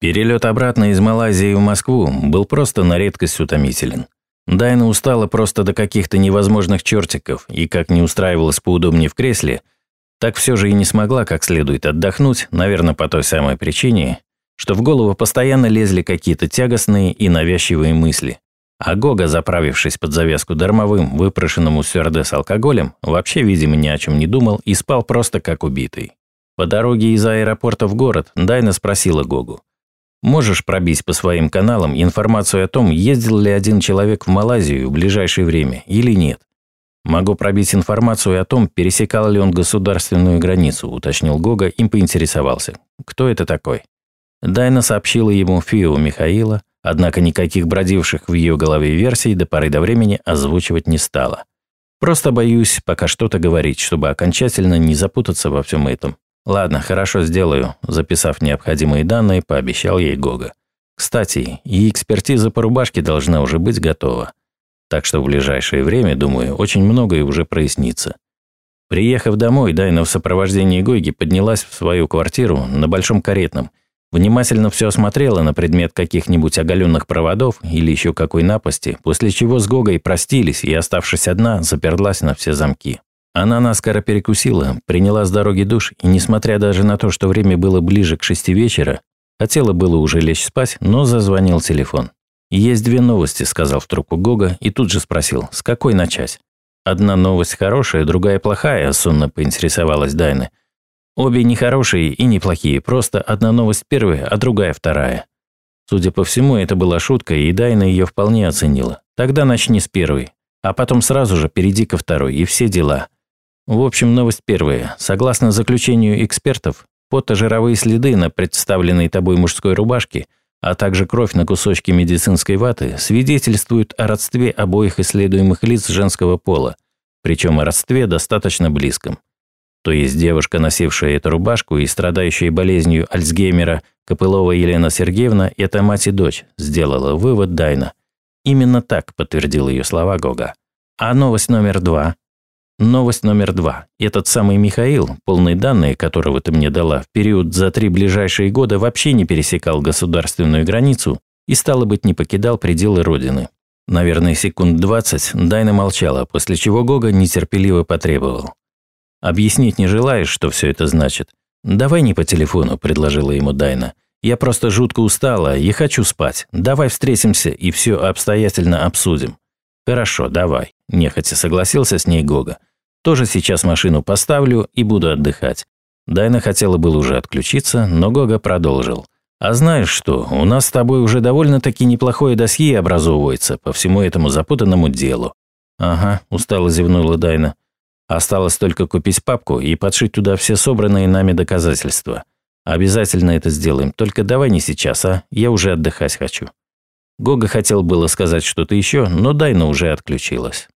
Перелет обратно из Малайзии в Москву был просто на редкость утомителен. Дайна устала просто до каких-то невозможных чертиков, и как не устраивалась поудобнее в кресле, так все же и не смогла как следует отдохнуть, наверное, по той самой причине, что в голову постоянно лезли какие-то тягостные и навязчивые мысли. А Гога, заправившись под завязку дармовым, выпрошенным у стюардесс алкоголем, вообще, видимо, ни о чем не думал и спал просто как убитый. По дороге из аэропорта в город Дайна спросила Гогу. Можешь пробить по своим каналам информацию о том, ездил ли один человек в Малайзию в ближайшее время или нет? Могу пробить информацию о том, пересекал ли он государственную границу, уточнил Гога и поинтересовался. Кто это такой? Дайна сообщила ему Фио Михаила, однако никаких бродивших в ее голове версий до поры до времени озвучивать не стала. Просто боюсь пока что-то говорить, чтобы окончательно не запутаться во всем этом. «Ладно, хорошо сделаю», – записав необходимые данные, пообещал ей Гога. «Кстати, и экспертиза по рубашке должна уже быть готова. Так что в ближайшее время, думаю, очень многое уже прояснится». Приехав домой, Дайна в сопровождении Гоги поднялась в свою квартиру на Большом Каретном, внимательно все осмотрела на предмет каких-нибудь оголенных проводов или еще какой напасти, после чего с Гогой простились и, оставшись одна, заперлась на все замки. Она наскоро перекусила, приняла с дороги душ и, несмотря даже на то, что время было ближе к шести вечера, хотела было уже лечь спать, но зазвонил телефон. «Есть две новости», – сказал в трубку Гога и тут же спросил, с какой начать. «Одна новость хорошая, другая плохая», – сонно поинтересовалась Дайна. «Обе нехорошие и неплохие, просто одна новость первая, а другая вторая». Судя по всему, это была шутка, и Дайна ее вполне оценила. «Тогда начни с первой, а потом сразу же перейди ко второй, и все дела». В общем, новость первая. Согласно заключению экспертов, потожировые следы на представленной тобой мужской рубашке, а также кровь на кусочке медицинской ваты свидетельствуют о родстве обоих исследуемых лиц женского пола, причем о родстве достаточно близком. То есть девушка, носившая эту рубашку и страдающая болезнью Альцгеймера, Копылова Елена Сергеевна, это мать и дочь, сделала вывод Дайна. Именно так подтвердил ее слова Гога. А новость номер два Новость номер два. Этот самый Михаил, полные данные которого ты мне дала, в период за три ближайшие года вообще не пересекал государственную границу и, стало быть, не покидал пределы Родины. Наверное, секунд двадцать Дайна молчала, после чего Гога нетерпеливо потребовал. «Объяснить не желаешь, что все это значит? Давай не по телефону», – предложила ему Дайна. «Я просто жутко устала и хочу спать. Давай встретимся и все обстоятельно обсудим». «Хорошо, давай», – нехотя согласился с ней Гога. Тоже сейчас машину поставлю и буду отдыхать. Дайна хотела было уже отключиться, но Гога продолжил. «А знаешь что, у нас с тобой уже довольно-таки неплохое досье образовывается по всему этому запутанному делу». «Ага», – устало зевнула Дайна. «Осталось только купить папку и подшить туда все собранные нами доказательства. Обязательно это сделаем, только давай не сейчас, а? Я уже отдыхать хочу». Гога хотел было сказать что-то еще, но Дайна уже отключилась.